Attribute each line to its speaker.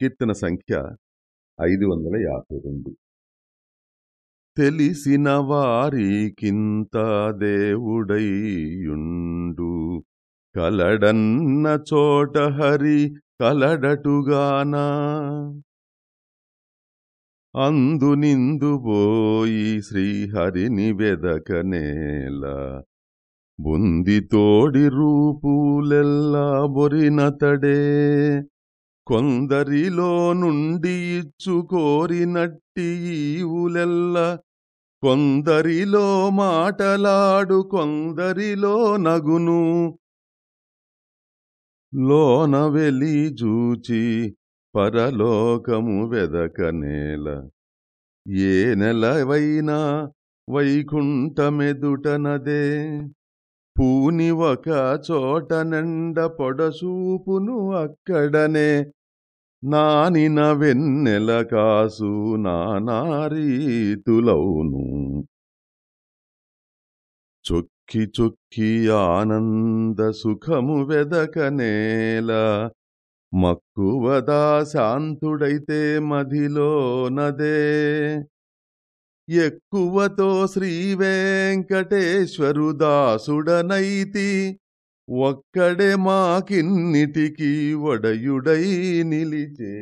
Speaker 1: కీర్తన సంఖ్య ఐదు వందల యాభై రెండు. తెలిసిన వారికింత దేవుడైయుండు. కలడన్న చోట హరి కలడటుగానా. అందునిందుబోయి శ్రీహరిని వెదకనేల బుంది తోడి రూపులెల్లా బొరినతడే కొందరిలో నుండి ఇచ్చు కోరినట్టి ఈవులెల్ల కొందరిలో మాటలాడు కొందరిలో నగును. లోన వెలి జూచి పరలోకము వెదకనేల ఏ నెలవైనా వైకుంఠమెదుటనదే. పూని ఒక చోట నిండ పొడసూపును అక్కడనే. నానిన వెన్నెల కాసు నానారీతులౌను చొక్కి చొక్కి ఆనంద సుఖము వెదకనేల మక్కువదా శాంతుడైతే మదిలోనదే ఎక్కువతో శ్రీ వెంకటేశ్వరు దాసుడనైతి ఒక్కడే మాకిన్నిటికీ వడయుడై నిలిచే